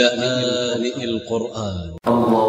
لآن القرآن. الله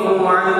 More.